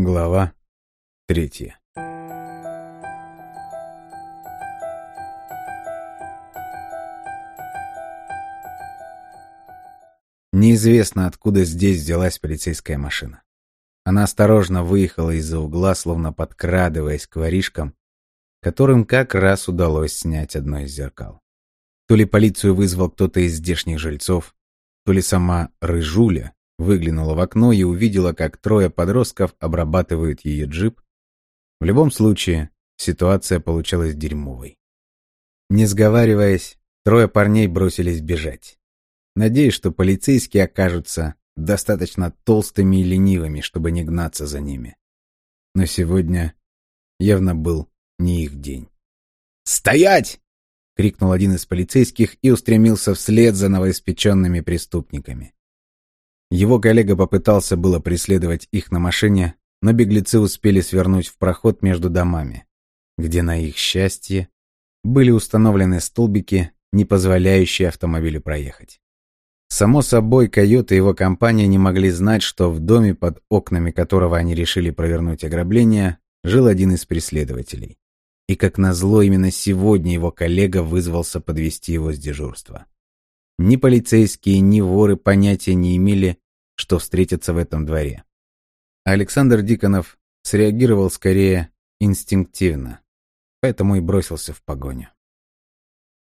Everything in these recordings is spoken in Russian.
Глава третья. Неизвестно, откуда здесь взялась полицейская машина. Она осторожно выехала из-за угла, словно подкрадываясь к воришкам, которым как раз удалось снять одно из зеркал. То ли полицию вызвал кто-то из здешних жильцов, то ли сама Рыжуля выглянула в окно и увидела, как трое подростков обрабатывают ее джип. В любом случае, ситуация получалась дерьмовой. Не сговариваясь, трое парней бросились бежать. Надеюсь, что полицейские окажутся достаточно толстыми и ленивыми, чтобы не гнаться за ними. Но сегодня явно был не их день. «Стоять!» — крикнул один из полицейских и устремился вслед за новоиспеченными преступниками. Его коллега попытался было преследовать их на машине, но беглецы успели свернуть в проход между домами, где, на их счастье, были установлены столбики, не позволяющие автомобилю проехать. Само собой, Койот и его компания не могли знать, что в доме, под окнами которого они решили провернуть ограбление, жил один из преследователей. И как назло, именно сегодня его коллега вызвался подвести его с дежурства. Ни полицейские, ни воры понятия не имели, что встретятся в этом дворе. Александр Диконов среагировал скорее инстинктивно, поэтому и бросился в погоню.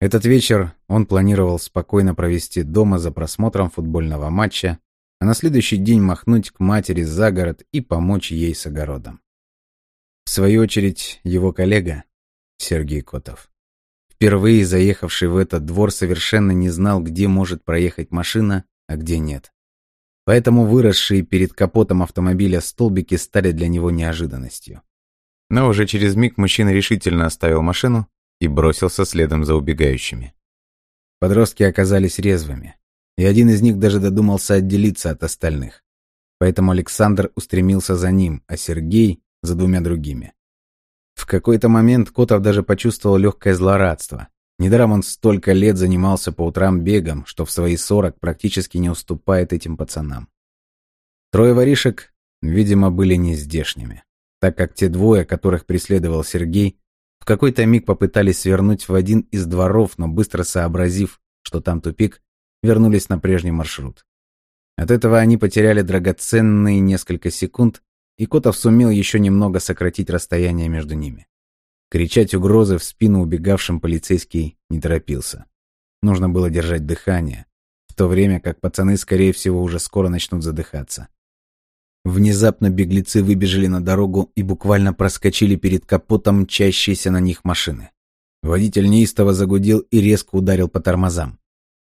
Этот вечер он планировал спокойно провести дома за просмотром футбольного матча, а на следующий день махнуть к матери за город и помочь ей с огородом. В свою очередь, его коллега, Сергей Котов, впервые заехавший в этот двор, совершенно не знал, где может проехать машина, а где нет. Поэтому выросшие перед капотом автомобиля столбики стали для него неожиданностью. Но уже через миг мужчина решительно оставил машину и бросился следом за убегающими. Подростки оказались резвыми, и один из них даже додумался отделиться от остальных. Поэтому Александр устремился за ним, а Сергей — за двумя другими. В какой-то момент Котов даже почувствовал легкое злорадство. Недаром он столько лет занимался по утрам бегом, что в свои сорок практически не уступает этим пацанам. Трое воришек, видимо, были не здешними, так как те двое, которых преследовал Сергей, в какой-то миг попытались свернуть в один из дворов, но быстро сообразив, что там тупик, вернулись на прежний маршрут. От этого они потеряли драгоценные несколько секунд, и Котов сумел еще немного сократить расстояние между ними. Кричать угрозы в спину убегавшим полицейский не торопился. Нужно было держать дыхание, в то время как пацаны, скорее всего, уже скоро начнут задыхаться. Внезапно беглецы выбежали на дорогу и буквально проскочили перед капотом мчащейся на них машины. Водитель неистово загудел и резко ударил по тормозам.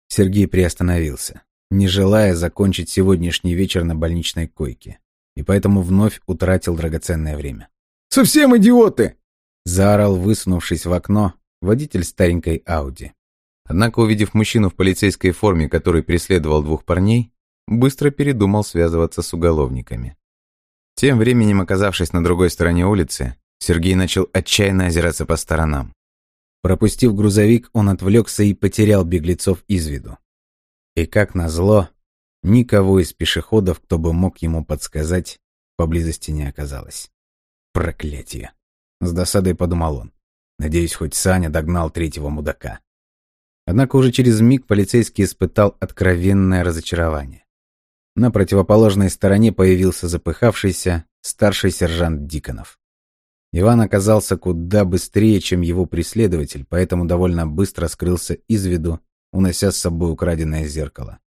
Сергей приостановился, не желая закончить сегодняшний вечер на больничной койке и поэтому вновь утратил драгоценное время. «Совсем идиоты!» — заорал, высунувшись в окно, водитель старенькой Ауди. Однако, увидев мужчину в полицейской форме, который преследовал двух парней, быстро передумал связываться с уголовниками. Тем временем, оказавшись на другой стороне улицы, Сергей начал отчаянно озираться по сторонам. Пропустив грузовик, он отвлекся и потерял беглецов из виду. И как назло, Никого из пешеходов, кто бы мог ему подсказать, поблизости не оказалось. Проклятие. С досадой подумал он. Надеюсь, хоть Саня догнал третьего мудака. Однако уже через миг полицейский испытал откровенное разочарование. На противоположной стороне появился запыхавшийся старший сержант Диконов. Иван оказался куда быстрее, чем его преследователь, поэтому довольно быстро скрылся из виду, унося с собой украденное зеркало.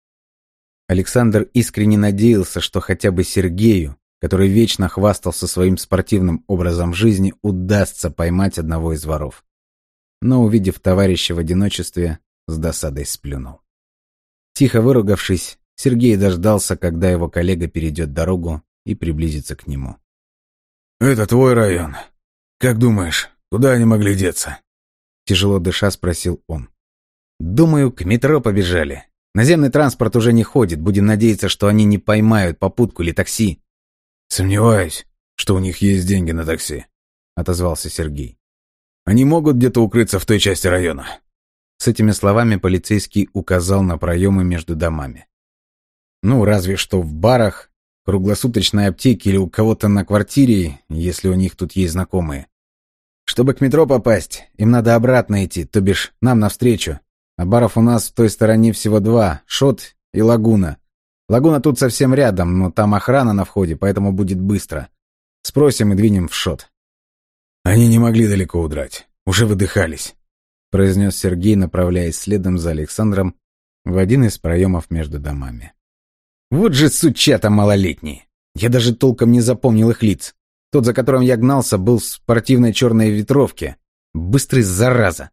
Александр искренне надеялся, что хотя бы Сергею, который вечно хвастался своим спортивным образом жизни, удастся поймать одного из воров. Но, увидев товарища в одиночестве, с досадой сплюнул. Тихо выругавшись, Сергей дождался, когда его коллега перейдет дорогу и приблизится к нему. «Это твой район. Как думаешь, куда они могли деться?» Тяжело дыша спросил он. «Думаю, к метро побежали. Наземный транспорт уже не ходит, будем надеяться, что они не поймают попутку или такси. Сомневаюсь, что у них есть деньги на такси, отозвался Сергей. Они могут где-то укрыться в той части района. С этими словами полицейский указал на проемы между домами. Ну, разве что в барах, круглосуточной аптеке или у кого-то на квартире, если у них тут есть знакомые. Чтобы к метро попасть, им надо обратно идти, то бишь нам навстречу. А баров у нас в той стороне всего два — Шот и Лагуна. Лагуна тут совсем рядом, но там охрана на входе, поэтому будет быстро. Спросим и двинем в Шот. Они не могли далеко удрать, уже выдыхались, — произнес Сергей, направляясь следом за Александром в один из проемов между домами. Вот же сучата малолетние! Я даже толком не запомнил их лиц. Тот, за которым я гнался, был в спортивной черной ветровке. Быстрый зараза.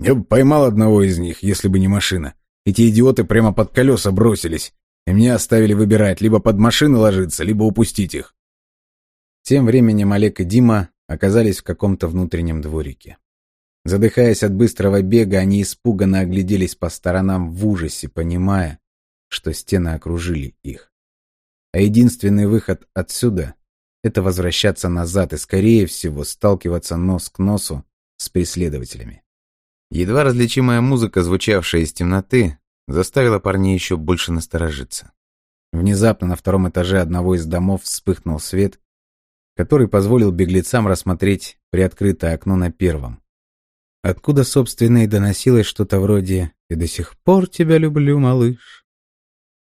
Я бы поймал одного из них, если бы не машина. Эти идиоты прямо под колеса бросились, и мне оставили выбирать, либо под машины ложиться, либо упустить их. Тем временем Олег и Дима оказались в каком-то внутреннем дворике. Задыхаясь от быстрого бега, они испуганно огляделись по сторонам в ужасе, понимая, что стены окружили их. А единственный выход отсюда это возвращаться назад и, скорее всего, сталкиваться нос к носу с преследователями. Едва различимая музыка, звучавшая из темноты, заставила парней еще больше насторожиться. Внезапно на втором этаже одного из домов вспыхнул свет, который позволил беглецам рассмотреть приоткрытое окно на первом. Откуда, собственно, и доносилось что-то вроде «Я до сих пор тебя люблю, малыш».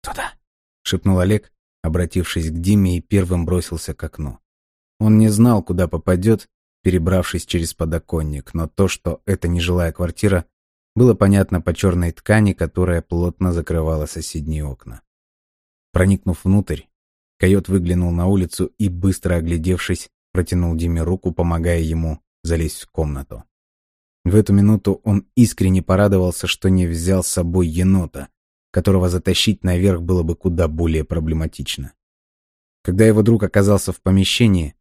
«Туда!» — шепнул Олег, обратившись к Диме и первым бросился к окну. Он не знал, куда попадет, перебравшись через подоконник, но то, что это нежилая квартира, было понятно по черной ткани, которая плотно закрывала соседние окна. Проникнув внутрь, койот выглянул на улицу и, быстро оглядевшись, протянул Диме руку, помогая ему залезть в комнату. В эту минуту он искренне порадовался, что не взял с собой енота, которого затащить наверх было бы куда более проблематично. Когда его друг оказался в помещении,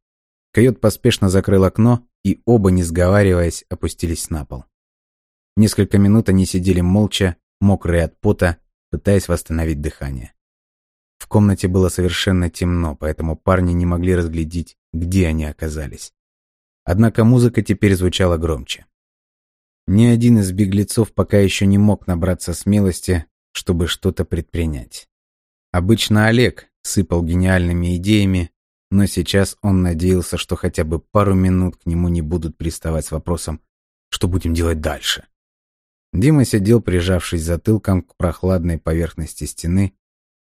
койот поспешно закрыл окно, и оба, не сговариваясь, опустились на пол. Несколько минут они сидели молча, мокрые от пота, пытаясь восстановить дыхание. В комнате было совершенно темно, поэтому парни не могли разглядеть, где они оказались. Однако музыка теперь звучала громче. Ни один из беглецов пока еще не мог набраться смелости чтобы что-то предпринять. Обычно Олег сыпал гениальными идеями, но сейчас он надеялся, что хотя бы пару минут к нему не будут приставать с вопросом «Что будем делать дальше?». Дима сидел, прижавшись затылком к прохладной поверхности стены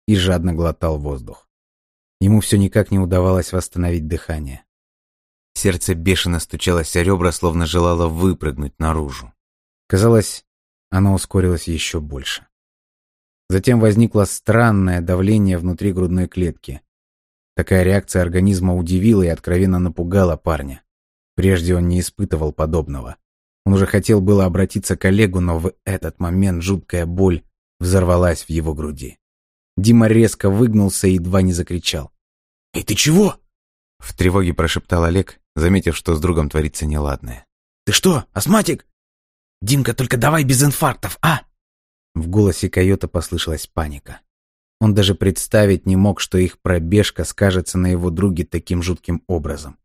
и жадно глотал воздух. Ему все никак не удавалось восстановить дыхание. Сердце бешено стучалось о ребра, словно желало выпрыгнуть наружу. Казалось, оно ускорилось еще больше. Затем возникло странное давление внутри грудной клетки. Такая реакция организма удивила и откровенно напугала парня. Прежде он не испытывал подобного. Он уже хотел было обратиться к Олегу, но в этот момент жуткая боль взорвалась в его груди. Дима резко выгнулся и едва не закричал. «Эй, ты чего?» В тревоге прошептал Олег, заметив, что с другом творится неладное. «Ты что, астматик? Димка, только давай без инфарктов, а?» В голосе койота послышалась паника. Он даже представить не мог, что их пробежка скажется на его друге таким жутким образом.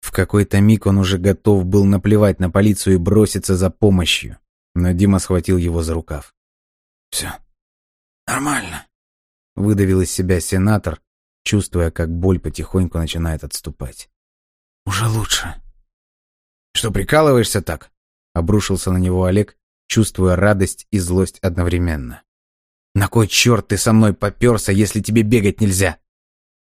В какой-то миг он уже готов был наплевать на полицию и броситься за помощью, но Дима схватил его за рукав. «Все нормально», — выдавил из себя сенатор, чувствуя, как боль потихоньку начинает отступать. «Уже лучше». «Что, прикалываешься так?» — обрушился на него Олег, чувствуя радость и злость одновременно. «На кой черт ты со мной попёрся, если тебе бегать нельзя?»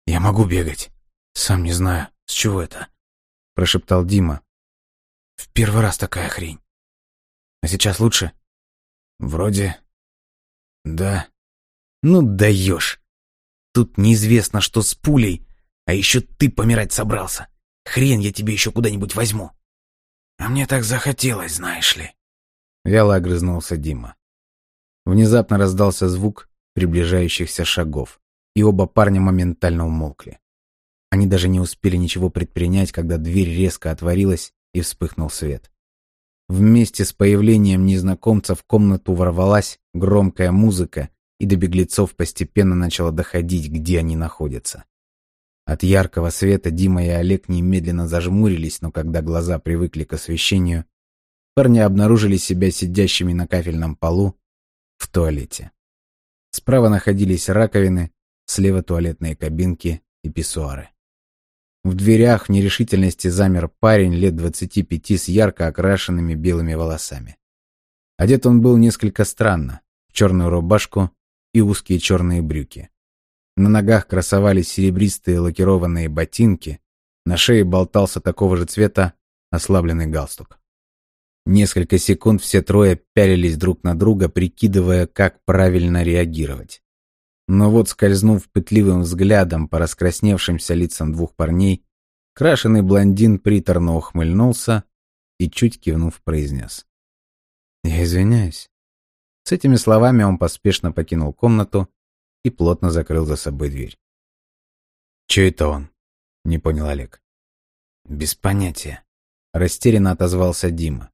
«Я могу бегать. Сам не знаю, с чего это?» — прошептал Дима. «В первый раз такая хрень. А сейчас лучше?» «Вроде... да». «Ну даешь. Тут неизвестно, что с пулей, а еще ты помирать собрался. Хрен я тебе еще куда-нибудь возьму». «А мне так захотелось, знаешь ли». Вяло огрызнулся Дима. Внезапно раздался звук приближающихся шагов, и оба парня моментально умолкли. Они даже не успели ничего предпринять, когда дверь резко отворилась и вспыхнул свет. Вместе с появлением незнакомца в комнату ворвалась громкая музыка, и до беглецов постепенно начало доходить, где они находятся. От яркого света Дима и Олег немедленно зажмурились, но когда глаза привыкли к освещению, парни обнаружили себя сидящими на кафельном полу в туалете. Справа находились раковины, слева туалетные кабинки и писсуары. В дверях в нерешительности замер парень лет двадцати пяти с ярко окрашенными белыми волосами. Одет он был несколько странно, в черную рубашку и узкие черные брюки. На ногах красовались серебристые лакированные ботинки, на шее болтался такого же цвета ослабленный галстук. Несколько секунд все трое пялились друг на друга, прикидывая, как правильно реагировать. Но вот, скользнув пытливым взглядом по раскрасневшимся лицам двух парней, крашеный блондин приторно ухмыльнулся и, чуть кивнув, произнес. «Я извиняюсь». С этими словами он поспешно покинул комнату и плотно закрыл за собой дверь. «Чё это он?» — не понял Олег. «Без понятия», — растерянно отозвался Дима.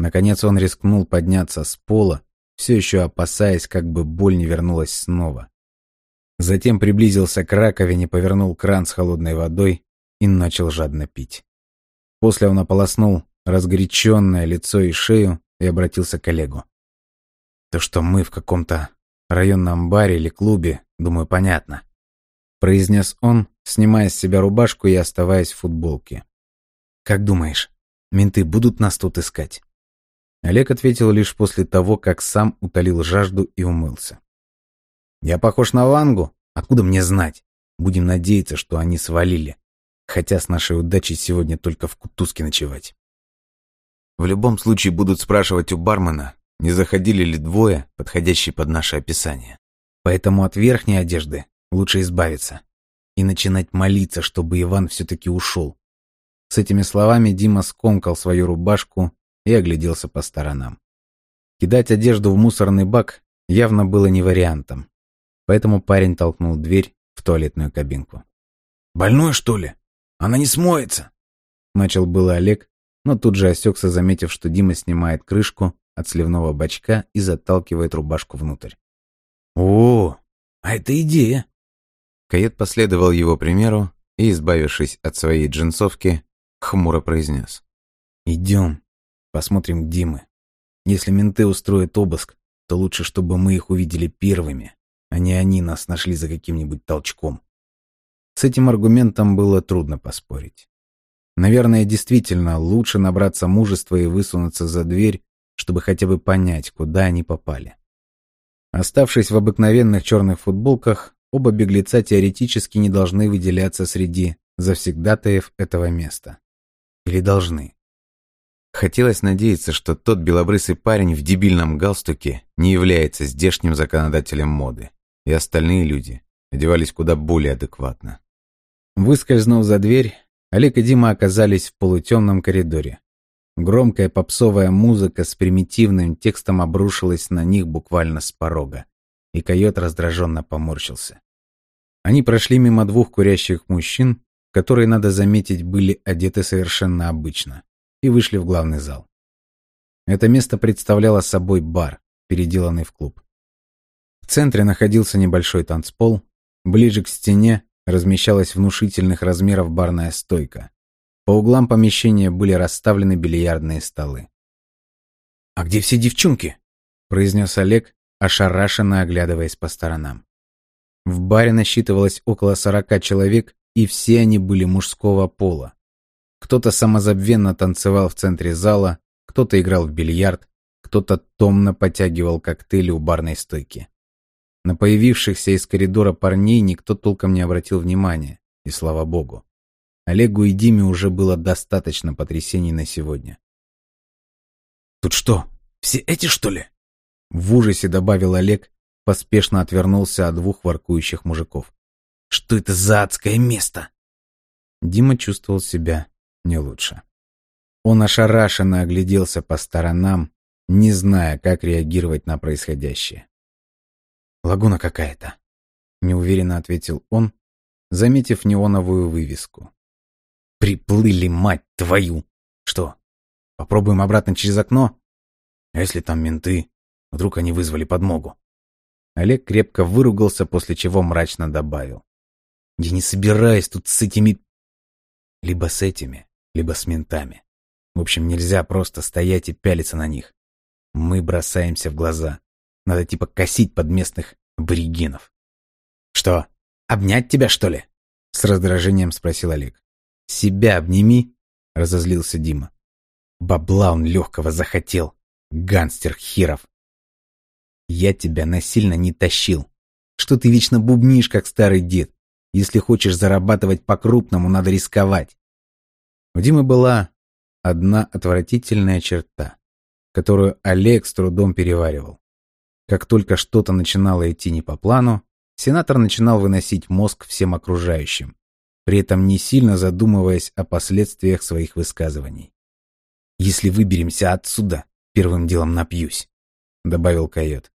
Наконец он рискнул подняться с пола, все еще опасаясь, как бы боль не вернулась снова. Затем приблизился к раковине, повернул кран с холодной водой и начал жадно пить. После он ополоснул разгоряченное лицо и шею и обратился к коллегу. То, что мы в каком-то районном баре или клубе, думаю, понятно. Произнес он, снимая с себя рубашку и оставаясь в футболке. Как думаешь, менты будут нас тут искать? Олег ответил лишь после того, как сам утолил жажду и умылся. «Я похож на Вангу? Откуда мне знать? Будем надеяться, что они свалили. Хотя с нашей удачей сегодня только в кутузке ночевать». В любом случае будут спрашивать у бармена, не заходили ли двое, подходящие под наше описание. Поэтому от верхней одежды лучше избавиться и начинать молиться, чтобы Иван все-таки ушел. С этими словами Дима скомкал свою рубашку и огляделся по сторонам. Кидать одежду в мусорный бак явно было не вариантом, поэтому парень толкнул дверь в туалетную кабинку. «Больной, что ли? Она не смоется!» Начал было Олег, но тут же осекся, заметив, что Дима снимает крышку от сливного бачка и заталкивает рубашку внутрь. «О, а это идея!» Кает последовал его примеру и, избавившись от своей джинсовки, хмуро произнес. «Идем, Посмотрим Димы. Если менты устроят обыск, то лучше, чтобы мы их увидели первыми, а не они нас нашли за каким-нибудь толчком. С этим аргументом было трудно поспорить. Наверное, действительно лучше набраться мужества и высунуться за дверь, чтобы хотя бы понять, куда они попали. Оставшись в обыкновенных черных футболках, оба беглеца теоретически не должны выделяться среди завсегдатаев этого места. Или должны. Хотелось надеяться, что тот белобрысый парень в дебильном галстуке не является здешним законодателем моды, и остальные люди одевались куда более адекватно. Выскользнув за дверь, Олег и Дима оказались в полутемном коридоре. Громкая попсовая музыка с примитивным текстом обрушилась на них буквально с порога, и койот раздраженно поморщился. Они прошли мимо двух курящих мужчин, которые, надо заметить, были одеты совершенно обычно и вышли в главный зал. Это место представляло собой бар, переделанный в клуб. В центре находился небольшой танцпол, ближе к стене размещалась внушительных размеров барная стойка. По углам помещения были расставлены бильярдные столы. «А где все девчонки?» — произнес Олег, ошарашенно оглядываясь по сторонам. В баре насчитывалось около сорока человек, и все они были мужского пола. Кто-то самозабвенно танцевал в центре зала, кто-то играл в бильярд, кто-то томно потягивал коктейли у барной стойки. На появившихся из коридора парней никто толком не обратил внимания, и слава богу. Олегу и Диме уже было достаточно потрясений на сегодня. «Тут что, все эти, что ли?» В ужасе добавил Олег, поспешно отвернулся от двух воркующих мужиков. «Что это за адское место?» Дима чувствовал себя не лучше. Он ошарашенно огляделся по сторонам, не зная, как реагировать на происходящее. «Лагуна какая-то», — неуверенно ответил он, заметив неоновую вывеску. «Приплыли, мать твою! Что, попробуем обратно через окно? А если там менты? Вдруг они вызвали подмогу?» Олег крепко выругался, после чего мрачно добавил. «Я не собираюсь тут с этими... либо с этими либо с ментами. В общем, нельзя просто стоять и пялиться на них. Мы бросаемся в глаза. Надо типа косить под местных аборигенов. Что, Обнять тебя, что ли?» С раздражением спросил Олег. «Себя обними», — разозлился Дима. Бабла он легкого захотел. Гангстер херов. Я тебя насильно не тащил. Что ты вечно бубнишь, как старый дед? Если хочешь зарабатывать по-крупному, надо рисковать. У Димы была одна отвратительная черта, которую Олег с трудом переваривал. Как только что-то начинало идти не по плану, сенатор начинал выносить мозг всем окружающим, при этом не сильно задумываясь о последствиях своих высказываний. «Если выберемся отсюда, первым делом напьюсь», — добавил койот.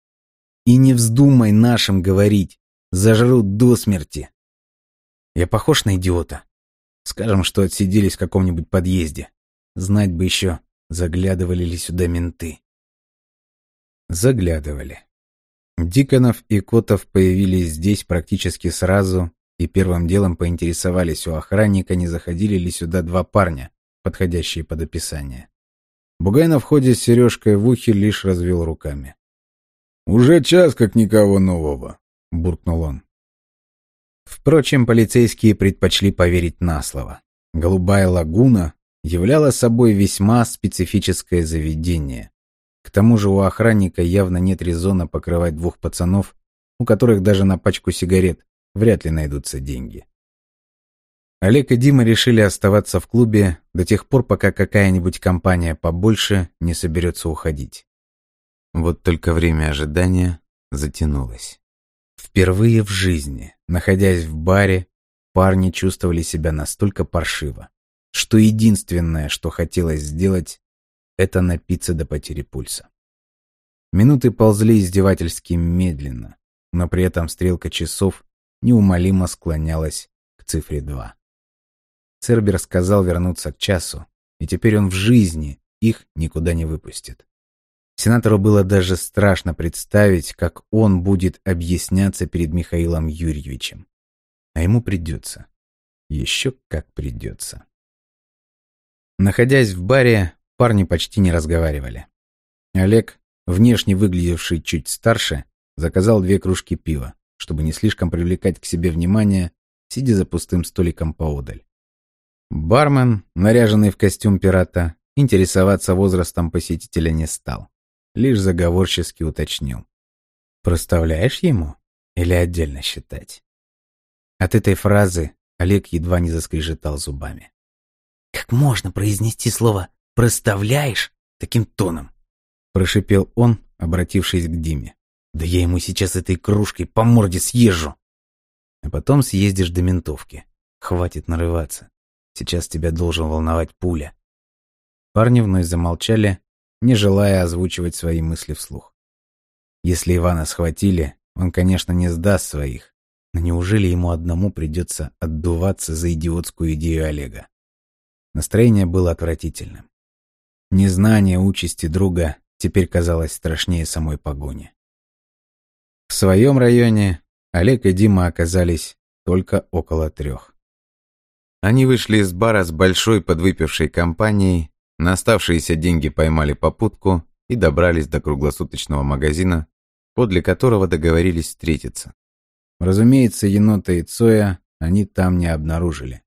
И не вздумай нашим говорить. Зажрут до смерти. Я похож на идиота. Скажем, что отсиделись в каком-нибудь подъезде. Знать бы еще, заглядывали ли сюда менты. Заглядывали. Диконов и Котов появились здесь практически сразу и первым делом поинтересовались у охранника, не заходили ли сюда два парня, подходящие под описание. Бугай на входе с сережкой в ухе лишь развел руками. «Уже час, как никого нового», — буркнул он. Впрочем, полицейские предпочли поверить на слово. Голубая лагуна являла собой весьма специфическое заведение. К тому же у охранника явно нет резона покрывать двух пацанов, у которых даже на пачку сигарет вряд ли найдутся деньги. Олег и Дима решили оставаться в клубе до тех пор, пока какая-нибудь компания побольше не соберется уходить. Вот только время ожидания затянулось. Впервые в жизни, находясь в баре, парни чувствовали себя настолько паршиво, что единственное, что хотелось сделать, это напиться до потери пульса. Минуты ползли издевательски медленно, но при этом стрелка часов неумолимо склонялась к цифре 2. Цербер сказал вернуться к часу, и теперь он в жизни их никуда не выпустит. Сенатору было даже страшно представить, как он будет объясняться перед Михаилом Юрьевичем. А ему придется. Еще как придется. Находясь в баре, парни почти не разговаривали. Олег, внешне выглядевший чуть старше, заказал две кружки пива, чтобы не слишком привлекать к себе внимание, сидя за пустым столиком поодаль. Бармен, наряженный в костюм пирата, интересоваться возрастом посетителя не стал лишь заговорчески уточнил. «Проставляешь ему? Или отдельно считать?» От этой фразы Олег едва не заскрежетал зубами. «Как можно произнести слово «проставляешь» таким тоном?» Прошипел он, обратившись к Диме. «Да я ему сейчас этой кружкой по морде съезжу!» А потом съездишь до ментовки. Хватит нарываться. Сейчас тебя должен волновать пуля. Парни вновь замолчали, не желая озвучивать свои мысли вслух. Если Ивана схватили, он, конечно, не сдаст своих, но неужели ему одному придется отдуваться за идиотскую идею Олега? Настроение было отвратительным. Незнание участи друга теперь казалось страшнее самой погони. В своем районе Олег и Дима оказались только около трех. Они вышли из бара с большой подвыпившей компанией на оставшиеся деньги поймали попутку и добрались до круглосуточного магазина, подле которого договорились встретиться. Разумеется, енота и Цоя они там не обнаружили.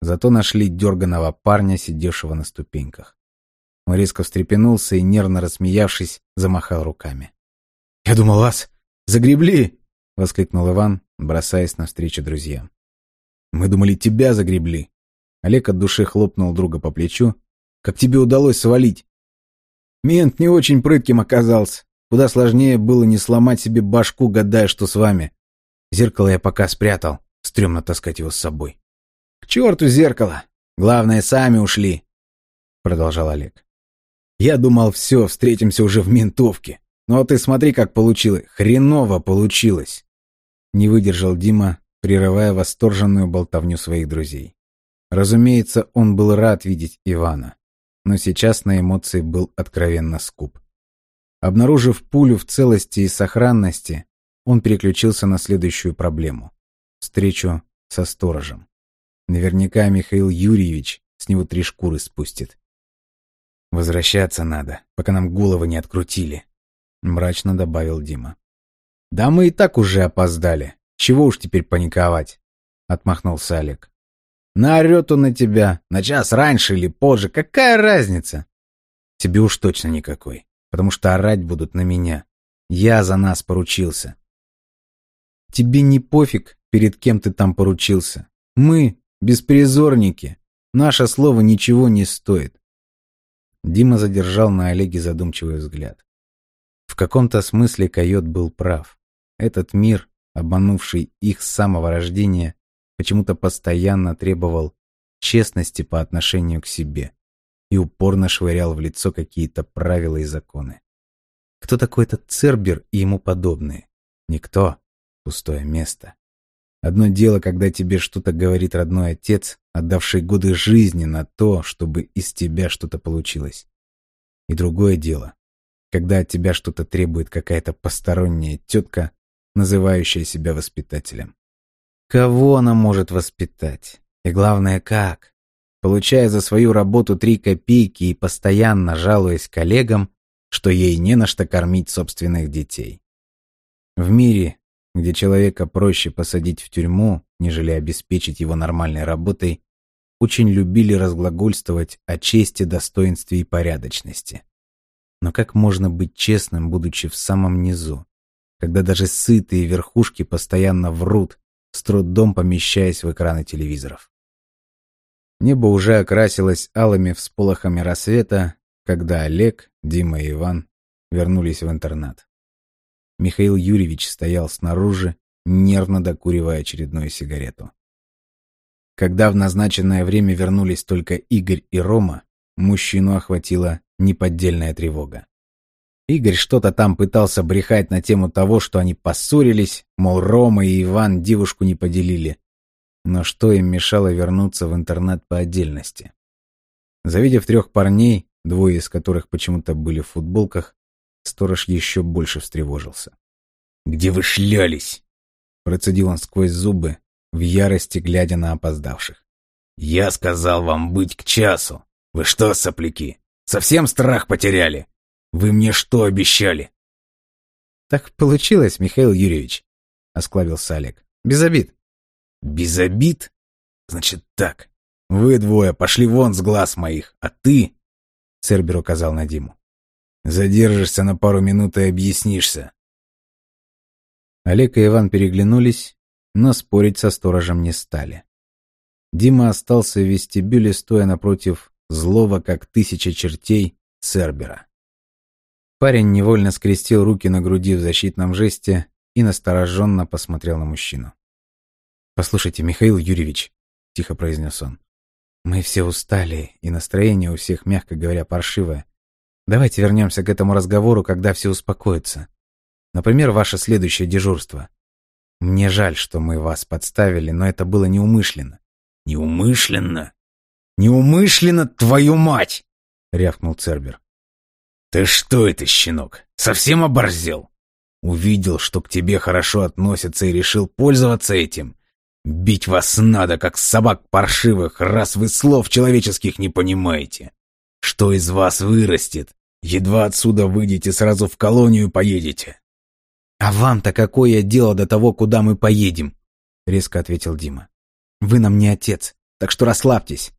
Зато нашли дерганого парня, сидевшего на ступеньках. Он резко встрепенулся и, нервно рассмеявшись, замахал руками. «Я думал, вас загребли!» — воскликнул Иван, бросаясь навстречу друзьям. «Мы думали, тебя загребли!» Олег от души хлопнул друга по плечу как тебе удалось свалить? Мент не очень прытким оказался. Куда сложнее было не сломать себе башку, гадая, что с вами. Зеркало я пока спрятал. Стремно таскать его с собой. К черту зеркало! Главное, сами ушли. Продолжал Олег. Я думал, все, встретимся уже в ментовке. Но ты смотри, как получилось. Хреново получилось. Не выдержал Дима, прерывая восторженную болтовню своих друзей. Разумеется, он был рад видеть Ивана но сейчас на эмоции был откровенно скуп. Обнаружив пулю в целости и сохранности, он переключился на следующую проблему — встречу со сторожем. Наверняка Михаил Юрьевич с него три шкуры спустит. «Возвращаться надо, пока нам головы не открутили», — мрачно добавил Дима. «Да мы и так уже опоздали», Чего уж теперь паниковать? Отмахнулся Олег. Наорет он на тебя, на час раньше или позже, какая разница? Тебе уж точно никакой, потому что орать будут на меня. Я за нас поручился. Тебе не пофиг, перед кем ты там поручился. Мы — беспризорники. Наше слово ничего не стоит. Дима задержал на Олеге задумчивый взгляд. В каком-то смысле койот был прав. Этот мир, обманувший их с самого рождения, почему-то постоянно требовал честности по отношению к себе и упорно швырял в лицо какие-то правила и законы. Кто такой этот Цербер и ему подобные? Никто. Пустое место. Одно дело, когда тебе что-то говорит родной отец, отдавший годы жизни на то, чтобы из тебя что-то получилось. И другое дело, когда от тебя что-то требует какая-то посторонняя тетка, называющая себя воспитателем. Кого она может воспитать? И главное, как? Получая за свою работу три копейки и постоянно жалуясь коллегам, что ей не на что кормить собственных детей. В мире, где человека проще посадить в тюрьму, нежели обеспечить его нормальной работой, очень любили разглагольствовать о чести, достоинстве и порядочности. Но как можно быть честным, будучи в самом низу, когда даже сытые верхушки постоянно врут, с трудом помещаясь в экраны телевизоров? Небо уже окрасилось алыми всполохами рассвета, когда Олег, Дима и Иван вернулись в интернат. Михаил Юрьевич стоял снаружи, нервно докуривая очередную сигарету. Когда в назначенное время вернулись только Игорь и Рома, мужчину охватила неподдельная тревога. Игорь что-то там пытался брехать на тему того, что они поссорились, мол, Рома и Иван девушку не поделили. Но что им мешало вернуться в интернат по отдельности? Завидев трех парней, двое из которых почему-то были в футболках, сторож еще больше встревожился. «Где вы шлялись?» Процедил он сквозь зубы, в ярости глядя на опоздавших. «Я сказал вам быть к часу. Вы что, сопляки, совсем страх потеряли? Вы мне что обещали?» «Так получилось, Михаил Юрьевич», — осклавился Олег. «Без обид». «Без обид? Значит так. Вы двое пошли вон с глаз моих, а ты...» Цербер указал на Диму. «Задержишься на пару минут и объяснишься». Олег и Иван переглянулись, но спорить со сторожем не стали. Дима остался в вестибюле, стоя напротив злого, как тысяча чертей, Цербера. Парень невольно скрестил руки на груди в защитном жесте и настороженно посмотрел на мужчину. «Послушайте, Михаил Юрьевич», — тихо произнес он, мы все устали, и настроение у всех, мягко говоря, паршивое. Давайте вернемся к этому разговору, когда все успокоится. Например, ваше следующее дежурство. Мне жаль, что мы вас подставили, но это было неумышленно. Неумышленно? Неумышленно, твою мать! рявкнул Цербер. Ты что это, щенок, совсем оборзел? Увидел, что к тебе хорошо относятся и решил пользоваться этим. Бить вас надо, как собак паршивых, раз вы слов человеческих не понимаете. Что из вас вырастет? Едва отсюда выйдете, сразу в колонию поедете. А вам-то какое дело до того, куда мы поедем? Резко ответил Дима. Вы нам не отец, так что расслабьтесь.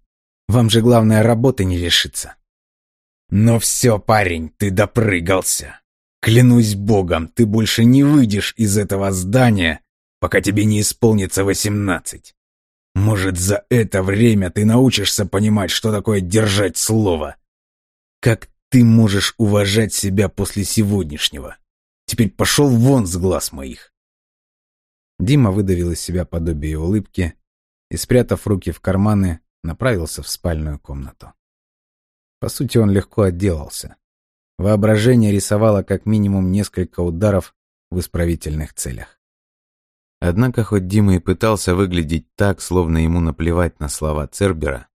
Вам же главное работы не решиться. Но все, парень, ты допрыгался. Клянусь богом, ты больше не выйдешь из этого здания, пока тебе не исполнится восемнадцать. Может, за это время ты научишься понимать, что такое держать слово. Как ты можешь уважать себя после сегодняшнего? Теперь пошел вон с глаз моих. Дима выдавил из себя подобие улыбки и, спрятав руки в карманы, направился в спальную комнату. По сути, он легко отделался. Воображение рисовало как минимум несколько ударов в исправительных целях. Однако хоть Дима и пытался выглядеть так, словно ему наплевать на слова Цербера,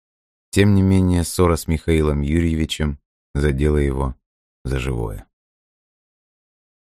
тем не менее ссора с Михаилом Юрьевичем задела его за живое.